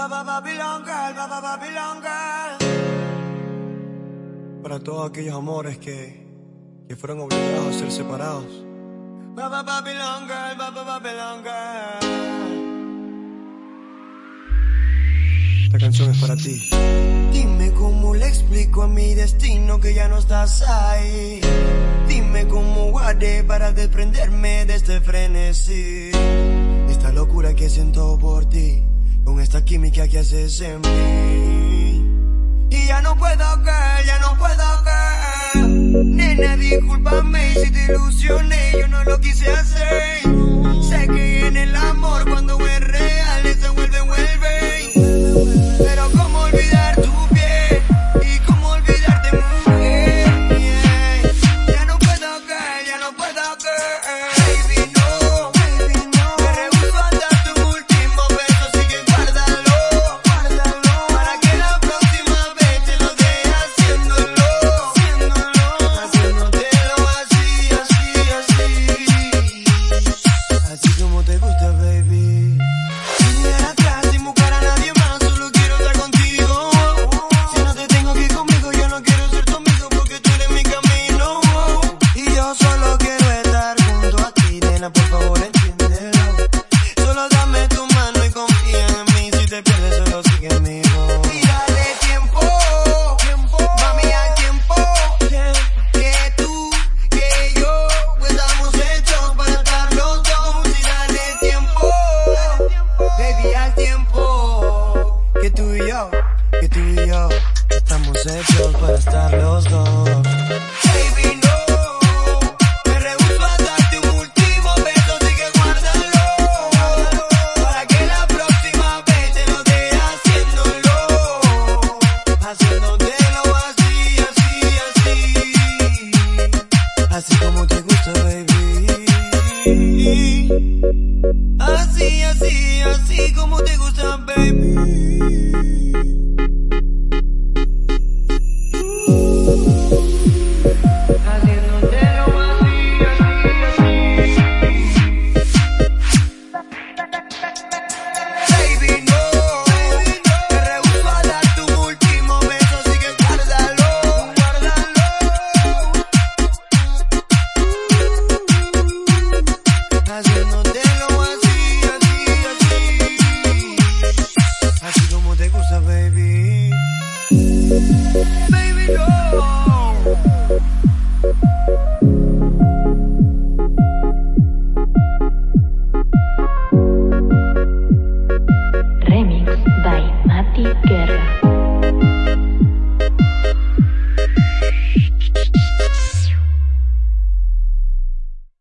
Baba Babylon Girl, Baba Babylon Girl. Para todos aquellos amores que, que fueron obligados a ser separados. Baba Babylon Girl, Baba Babylon Girl. Esta canción es para ti. Dime cómo le explico a mi destino que ya no estás ahí. Dime cómo guardé para desprenderme de este frenesí. Esta locura que siento por ti, con esta química que haces en mí. Y ya no puedo caer, ya no puedo caer. Nena, discúlpame si te haciendo baby. Baby, go.